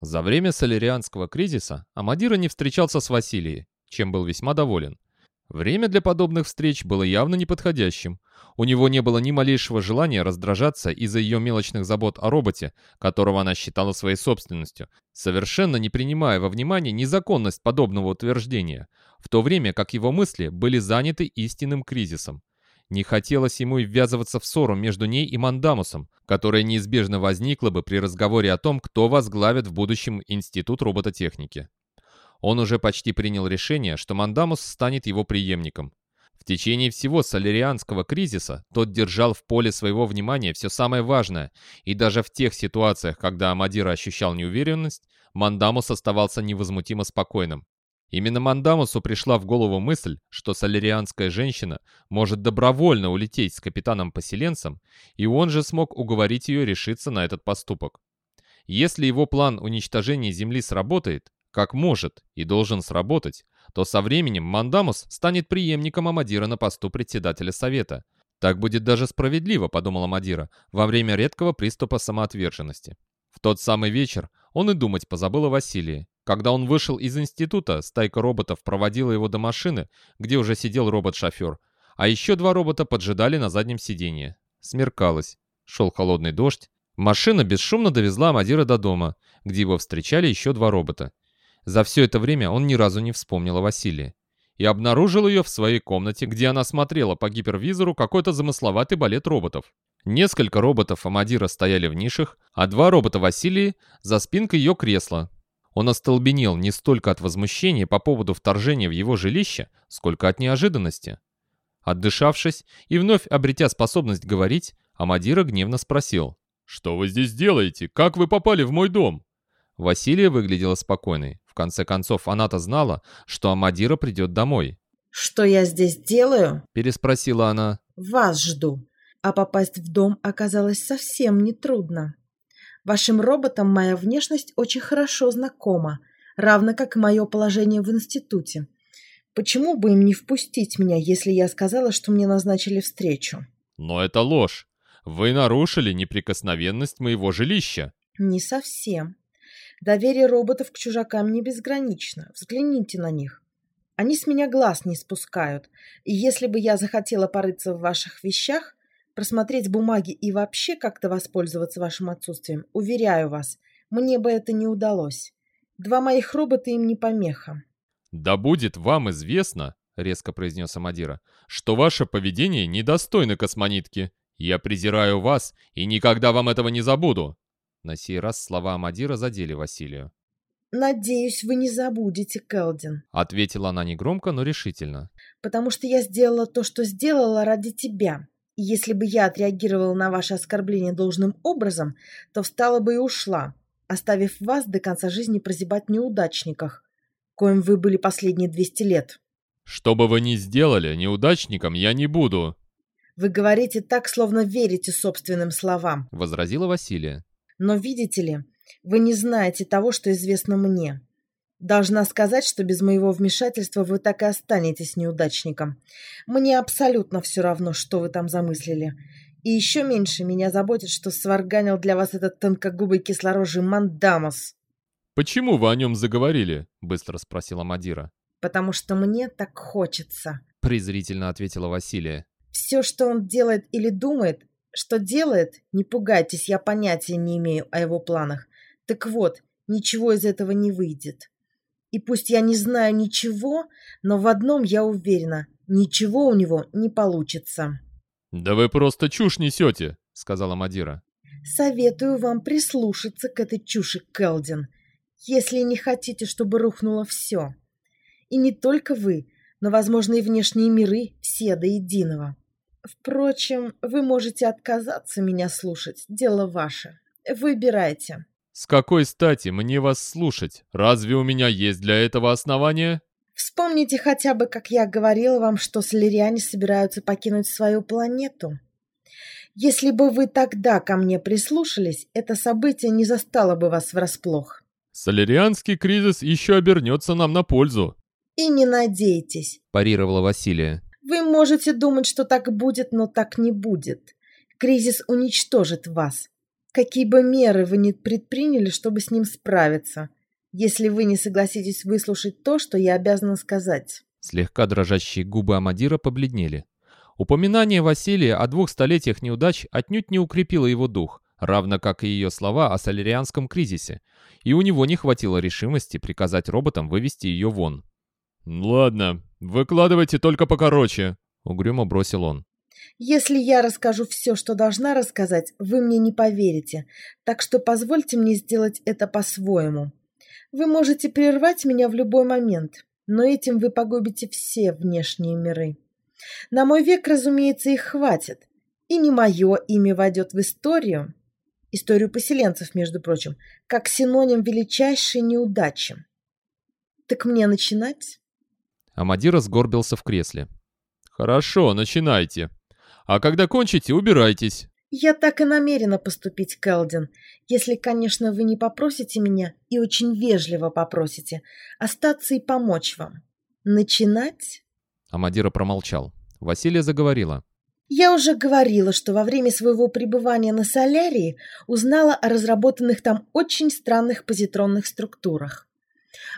За время солярианского кризиса Амадира не встречался с Василией, чем был весьма доволен. Время для подобных встреч было явно неподходящим. У него не было ни малейшего желания раздражаться из-за ее мелочных забот о роботе, которого она считала своей собственностью, совершенно не принимая во внимание незаконность подобного утверждения, в то время как его мысли были заняты истинным кризисом. Не хотелось ему и ввязываться в ссору между ней и Мандамусом, которая неизбежно возникла бы при разговоре о том, кто возглавит в будущем Институт робототехники. Он уже почти принял решение, что Мандамус станет его преемником. В течение всего солярианского кризиса тот держал в поле своего внимания все самое важное, и даже в тех ситуациях, когда Амадира ощущал неуверенность, Мандамус оставался невозмутимо спокойным. Именно Мандамусу пришла в голову мысль, что солярианская женщина может добровольно улететь с капитаном-поселенцем, и он же смог уговорить ее решиться на этот поступок. Если его план уничтожения Земли сработает, как может и должен сработать, то со временем Мандамус станет преемником Амадира на посту председателя Совета. Так будет даже справедливо, подумала Амадира, во время редкого приступа самоотверженности. В тот самый вечер он и думать позабыл о Василии. Когда он вышел из института, стайка роботов проводила его до машины, где уже сидел робот-шофер, а еще два робота поджидали на заднем сиденье. Смеркалось. Шел холодный дождь. Машина бесшумно довезла Амадира до дома, где его встречали еще два робота. За все это время он ни разу не вспомнил о Василии. И обнаружил ее в своей комнате, где она смотрела по гипервизору какой-то замысловатый балет роботов. Несколько роботов Амадира стояли в нишах, а два робота Василии за спинкой ее кресла. Он остолбенел не столько от возмущения по поводу вторжения в его жилище, сколько от неожиданности. Отдышавшись и вновь обретя способность говорить, Амадира гневно спросил. «Что вы здесь делаете? Как вы попали в мой дом?» Василия выглядела спокойной конце концов, она-то знала, что Амадира придет домой. «Что я здесь делаю?» – переспросила она. «Вас жду. А попасть в дом оказалось совсем нетрудно. Вашим роботам моя внешность очень хорошо знакома, равно как и мое положение в институте. Почему бы им не впустить меня, если я сказала, что мне назначили встречу?» «Но это ложь. Вы нарушили неприкосновенность моего жилища». «Не совсем. Доверие роботов к чужакам не безгранично. Взгляните на них. Они с меня глаз не спускают. И если бы я захотела порыться в ваших вещах, просмотреть бумаги и вообще как-то воспользоваться вашим отсутствием, уверяю вас, мне бы это не удалось. Два моих робота им не помеха. «Да будет вам известно», — резко произнес Амадира, «что ваше поведение недостойно космонитки. Я презираю вас и никогда вам этого не забуду. На сей раз слова Амадира задели Василию. «Надеюсь, вы не забудете, Келдин», — ответила она негромко, но решительно. «Потому что я сделала то, что сделала ради тебя. И если бы я отреагировала на ваше оскорбление должным образом, то встала бы и ушла, оставив вас до конца жизни прозябать в неудачниках, коим вы были последние двести лет». «Что бы вы ни сделали, неудачником я не буду», «Вы говорите так, словно верите собственным словам», — возразила Василия. Но видите ли, вы не знаете того, что известно мне. Должна сказать, что без моего вмешательства вы так и останетесь неудачником. Мне абсолютно все равно, что вы там замыслили. И еще меньше меня заботит, что сварганил для вас этот тонкогубый кислорожий мандамос. «Почему вы о нем заговорили?» — быстро спросила Мадира. «Потому что мне так хочется», — презрительно ответила Василия. «Все, что он делает или думает, что делает? Не пугайтесь, я понятия не имею о его планах. Так вот, ничего из этого не выйдет. И пусть я не знаю ничего, но в одном я уверена, ничего у него не получится. «Да вы просто чушь несете», — сказала Мадира. «Советую вам прислушаться к этой чуши, Келдин, если не хотите, чтобы рухнуло все. И не только вы, но, возможно, и внешние миры, все до единого. Впрочем, вы можете отказаться меня слушать, дело ваше. Выбирайте. С какой стати мне вас слушать? Разве у меня есть для этого основания? Вспомните хотя бы, как я говорила вам, что соляриане собираются покинуть свою планету. Если бы вы тогда ко мне прислушались, это событие не застало бы вас врасплох. Солярианский кризис еще обернется нам на пользу. И не надейтесь, парировала Василия. Вы можете думать, что так будет, но так не будет. Кризис уничтожит вас. Какие бы меры вы ни предприняли, чтобы с ним справиться, если вы не согласитесь выслушать то, что я обязана сказать». Слегка дрожащие губы Амадира побледнели. Упоминание Василия о двух столетиях неудач отнюдь не укрепило его дух, равно как и ее слова о солярианском кризисе, и у него не хватило решимости приказать роботам вывести ее вон. «Ладно, выкладывайте только покороче», — угрюмо бросил он. «Если я расскажу все, что должна рассказать, вы мне не поверите, так что позвольте мне сделать это по-своему. Вы можете прервать меня в любой момент, но этим вы погубите все внешние миры». На мой век, разумеется, их хватит. И не мое имя войдет в историю, историю поселенцев, между прочим, как синоним величайшей неудачи. Так мне начинать? Амадира сгорбился в кресле. «Хорошо, начинайте. А когда кончите, убирайтесь». «Я так и намерена поступить, Келдин, если, конечно, вы не попросите меня, и очень вежливо попросите, остаться и помочь вам. Начинать?» Амадира промолчал. Василия заговорила. «Я уже говорила, что во время своего пребывания на Солярии узнала о разработанных там очень странных позитронных структурах.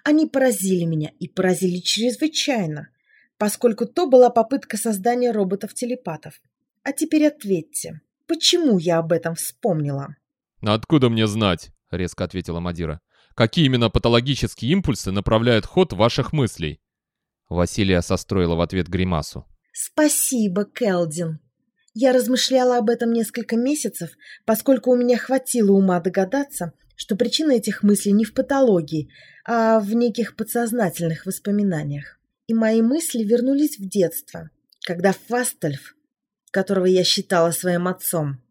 Они поразили меня и поразили чрезвычайно, поскольку то была попытка создания роботов-телепатов. А теперь ответьте, почему я об этом вспомнила?» «Откуда мне знать?» — резко ответила Мадира. «Какие именно патологические импульсы направляют ход ваших мыслей?» Василия состроила в ответ гримасу. «Спасибо, Келдин. Я размышляла об этом несколько месяцев, поскольку у меня хватило ума догадаться, что причина этих мыслей не в патологии, а в неких подсознательных воспоминаниях. И мои мысли вернулись в детство, когда Фастельф, которого я считала своим отцом,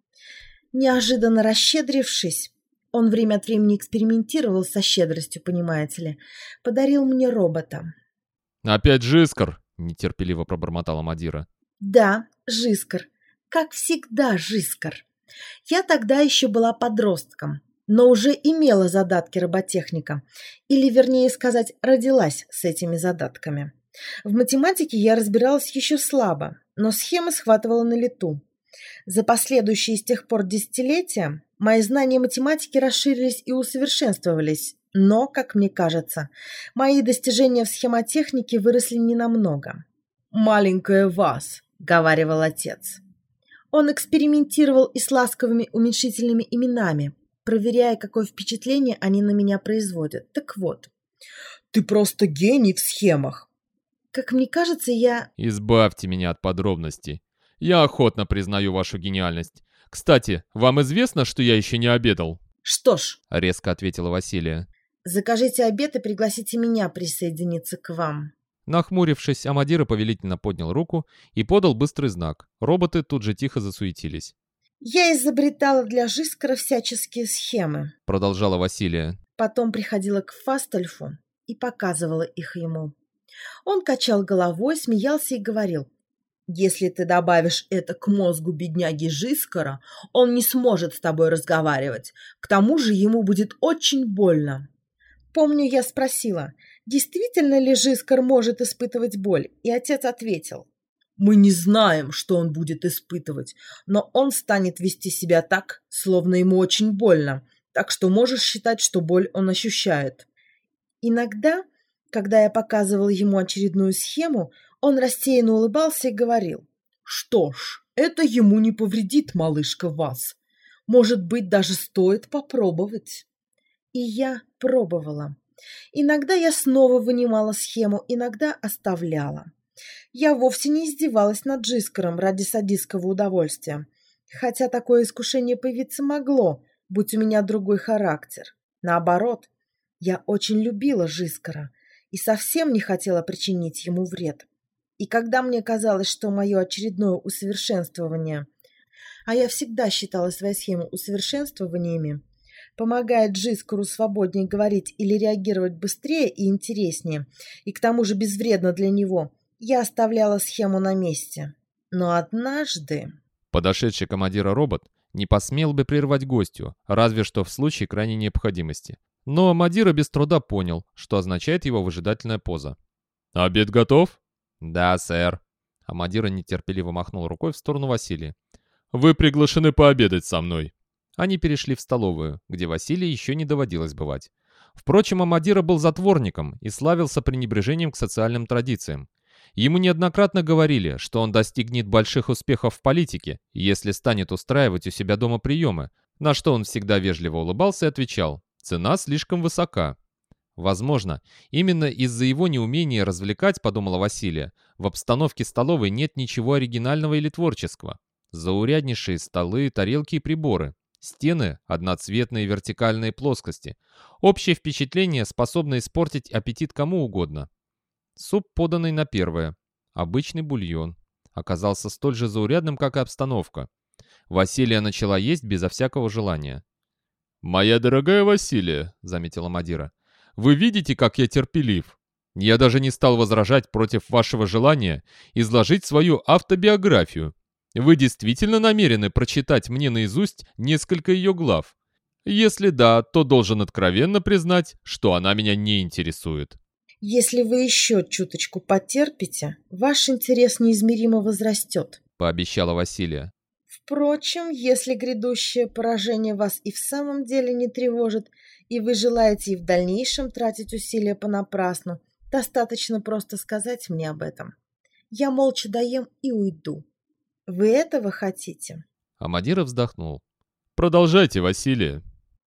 неожиданно расщедрившись, он время от времени экспериментировал со щедростью, понимаете ли, подарил мне робота. «Опять Жискар!» — нетерпеливо пробормотала Мадира. «Да, Жискар. Как всегда, Жискар. Я тогда еще была подростком, но уже имела задатки роботехника. Или, вернее сказать, родилась с этими задатками. В математике я разбиралась еще слабо, но схемы схватывала на лету. За последующие с тех пор десятилетия мои знания математики расширились и усовершенствовались, но, как мне кажется, мои достижения в схемотехнике выросли ненамного. «Маленькая вас», — говаривал отец. Он экспериментировал и с ласковыми уменьшительными именами, проверяя, какое впечатление они на меня производят. Так вот, ты просто гений в схемах. Как мне кажется, я... Избавьте меня от подробностей. Я охотно признаю вашу гениальность. Кстати, вам известно, что я еще не обедал? Что ж, резко ответила Василия. Закажите обед и пригласите меня присоединиться к вам. Нахмурившись, Амадира повелительно поднял руку и подал быстрый знак. Роботы тут же тихо засуетились. «Я изобретала для Жискара всяческие схемы», — продолжала Василия. Потом приходила к Фастельфу и показывала их ему. Он качал головой, смеялся и говорил, «Если ты добавишь это к мозгу бедняги Жискара, он не сможет с тобой разговаривать. К тому же ему будет очень больно». Помню, я спросила, действительно ли Жискар может испытывать боль, и отец ответил, «Мы не знаем, что он будет испытывать, но он станет вести себя так, словно ему очень больно, так что можешь считать, что боль он ощущает». Иногда, когда я показывал ему очередную схему, он рассеянно улыбался и говорил, «Что ж, это ему не повредит, малышка, вас. Может быть, даже стоит попробовать». И я пробовала. Иногда я снова вынимала схему, иногда оставляла. Я вовсе не издевалась над Джискером ради садистского удовольствия. Хотя такое искушение появиться могло, будь у меня другой характер. Наоборот, я очень любила Жискара и совсем не хотела причинить ему вред. И когда мне казалось, что мое очередное усовершенствование, а я всегда считала свои схемы усовершенствованиями, помогает Джискору свободнее говорить или реагировать быстрее и интереснее, и к тому же безвредно для него, я оставляла схему на месте. Но однажды... Подошедший командира робот не посмел бы прервать гостю, разве что в случае крайней необходимости. Но Мадира без труда понял, что означает его выжидательная поза. «Обед готов?» «Да, сэр». Амадира нетерпеливо махнул рукой в сторону Василия. «Вы приглашены пообедать со мной». Они перешли в столовую, где Василий еще не доводилось бывать. Впрочем, Амадира был затворником и славился пренебрежением к социальным традициям. Ему неоднократно говорили, что он достигнет больших успехов в политике, если станет устраивать у себя дома приемы, на что он всегда вежливо улыбался и отвечал «цена слишком высока». Возможно, именно из-за его неумения развлекать, подумала Василия, в обстановке столовой нет ничего оригинального или творческого. Зауряднейшие столы, тарелки и приборы. Стены – одноцветные вертикальные плоскости. Общее впечатление способно испортить аппетит кому угодно. Суп, поданный на первое. Обычный бульон. Оказался столь же заурядным, как и обстановка. Василия начала есть безо всякого желания. «Моя дорогая Василия», — заметила Мадира, — «вы видите, как я терпелив? Я даже не стал возражать против вашего желания изложить свою автобиографию. Вы действительно намерены прочитать мне наизусть несколько ее глав? Если да, то должен откровенно признать, что она меня не интересует. Если вы еще чуточку потерпите, ваш интерес неизмеримо возрастет, пообещала Василия. Впрочем, если грядущее поражение вас и в самом деле не тревожит, и вы желаете и в дальнейшем тратить усилия понапрасну, достаточно просто сказать мне об этом. Я молча доем и уйду. Вы этого хотите? Амадиров вздохнул. Продолжайте, Василия.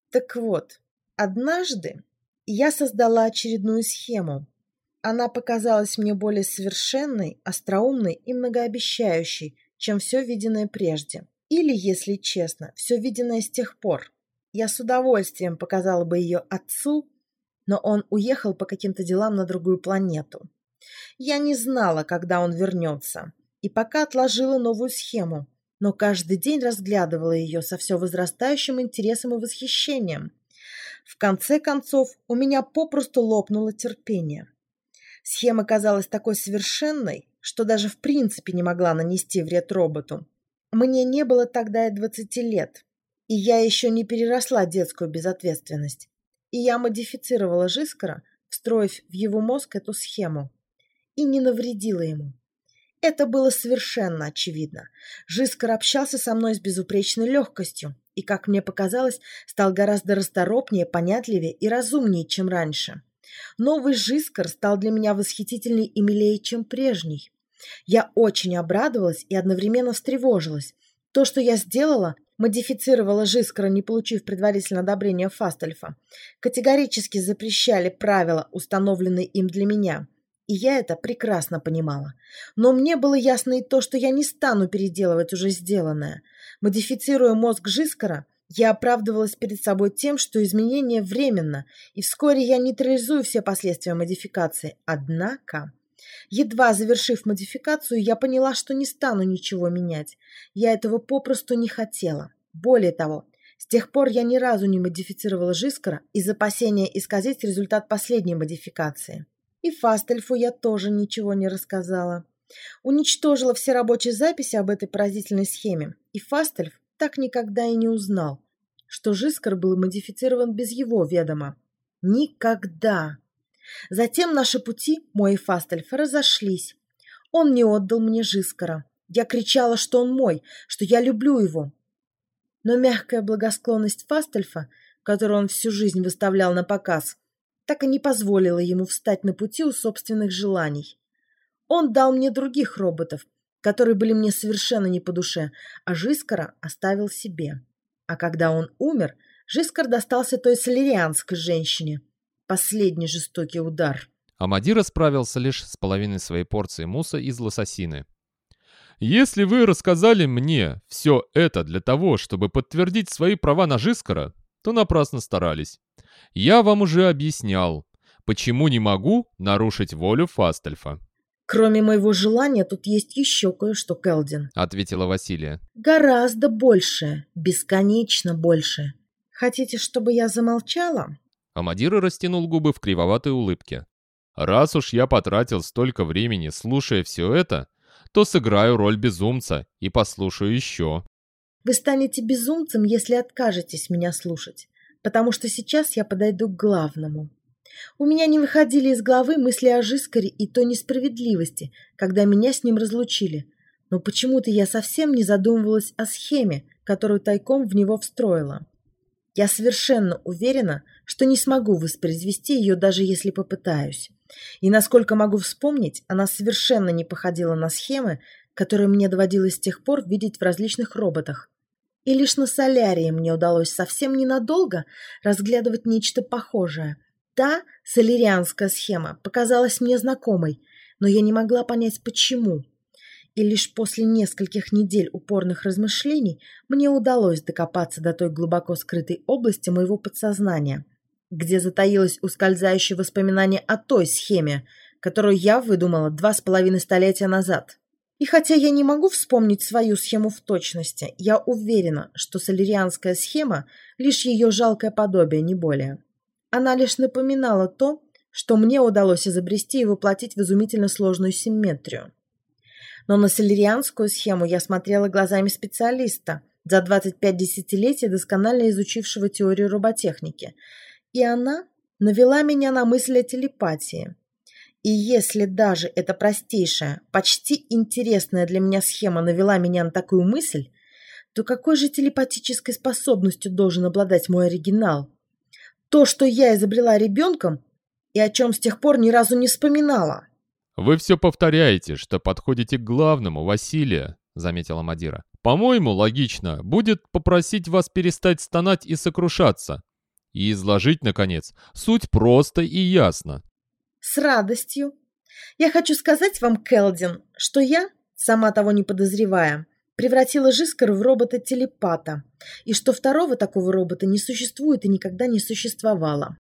Так вот, однажды я создала очередную схему. Она показалась мне более совершенной, остроумной и многообещающей, чем все виденное прежде. Или, если честно, все виденное с тех пор. Я с удовольствием показала бы ее отцу, но он уехал по каким-то делам на другую планету. Я не знала, когда он вернется и пока отложила новую схему, но каждый день разглядывала ее со все возрастающим интересом и восхищением. В конце концов, у меня попросту лопнуло терпение. Схема казалась такой совершенной, что даже в принципе не могла нанести вред роботу. Мне не было тогда и двадцати лет, и я еще не переросла детскую безответственность. И я модифицировала Жискара, встроив в его мозг эту схему, и не навредила ему. Это было совершенно очевидно. Жискар общался со мной с безупречной легкостью и, как мне показалось, стал гораздо расторопнее, понятливее и разумнее, чем раньше. Новый Жискар стал для меня восхитительней и милее, чем прежний. Я очень обрадовалась и одновременно встревожилась. То, что я сделала, модифицировала Жискара, не получив предварительно одобрения Фастельфа, категорически запрещали правила, установленные им для меня – и я это прекрасно понимала. Но мне было ясно и то, что я не стану переделывать уже сделанное. Модифицируя мозг Жискара, я оправдывалась перед собой тем, что изменение временно, и вскоре я нейтрализую все последствия модификации. Однако, едва завершив модификацию, я поняла, что не стану ничего менять. Я этого попросту не хотела. Более того, с тех пор я ни разу не модифицировала Жискара из опасения исказить результат последней модификации. И Фастельфу я тоже ничего не рассказала. Уничтожила все рабочие записи об этой поразительной схеме, и Фастельф так никогда и не узнал, что Жискар был модифицирован без его ведома. Никогда. Затем наши пути, мой и Фастельф, разошлись. Он не отдал мне Жискара. Я кричала, что он мой, что я люблю его. Но мягкая благосклонность Фастельфа, которую он всю жизнь выставлял на показ, так и не позволила ему встать на пути у собственных желаний. Он дал мне других роботов, которые были мне совершенно не по душе, а Жискара оставил себе. А когда он умер, Жискар достался той солерианской женщине. Последний жестокий удар. Амадира справился лишь с половиной своей порции муса из лососины. «Если вы рассказали мне все это для того, чтобы подтвердить свои права на Жискара, то напрасно старались. Я вам уже объяснял, почему не могу нарушить волю Фастельфа. «Кроме моего желания, тут есть еще кое-что, Келдин», — ответила Василия. «Гораздо больше, бесконечно больше. Хотите, чтобы я замолчала?» Амадира растянул губы в кривоватой улыбке. «Раз уж я потратил столько времени, слушая все это, то сыграю роль безумца и послушаю еще». «Вы станете безумцем, если откажетесь меня слушать потому что сейчас я подойду к главному. У меня не выходили из головы мысли о Жискаре и той несправедливости, когда меня с ним разлучили. но почему-то я совсем не задумывалась о схеме, которую тайком в него встроила. Я совершенно уверена, что не смогу воспроизвести ее, даже если попытаюсь. И насколько могу вспомнить, она совершенно не походила на схемы, которые мне доводилось с тех пор видеть в различных роботах. И лишь на солярии мне удалось совсем ненадолго разглядывать нечто похожее. Та солярианская схема показалась мне знакомой, но я не могла понять, почему. И лишь после нескольких недель упорных размышлений мне удалось докопаться до той глубоко скрытой области моего подсознания – где затаилось ускользающее воспоминание о той схеме, которую я выдумала два с половиной столетия назад. И хотя я не могу вспомнить свою схему в точности, я уверена, что солярианская схема – лишь ее жалкое подобие, не более. Она лишь напоминала то, что мне удалось изобрести и воплотить в изумительно сложную симметрию. Но на солярианскую схему я смотрела глазами специалиста, за 25 десятилетий досконально изучившего теорию роботехники – и она навела меня на мысль о телепатии. И если даже эта простейшая, почти интересная для меня схема навела меня на такую мысль, то какой же телепатической способностью должен обладать мой оригинал? То, что я изобрела ребенком и о чем с тех пор ни разу не вспоминала. «Вы все повторяете, что подходите к главному, Василия», — заметила Мадира. «По-моему, логично будет попросить вас перестать стонать и сокрушаться и изложить, наконец, суть просто и ясно. С радостью. Я хочу сказать вам, Келдин, что я, сама того не подозревая, превратила Жискар в робота-телепата, и что второго такого робота не существует и никогда не существовало.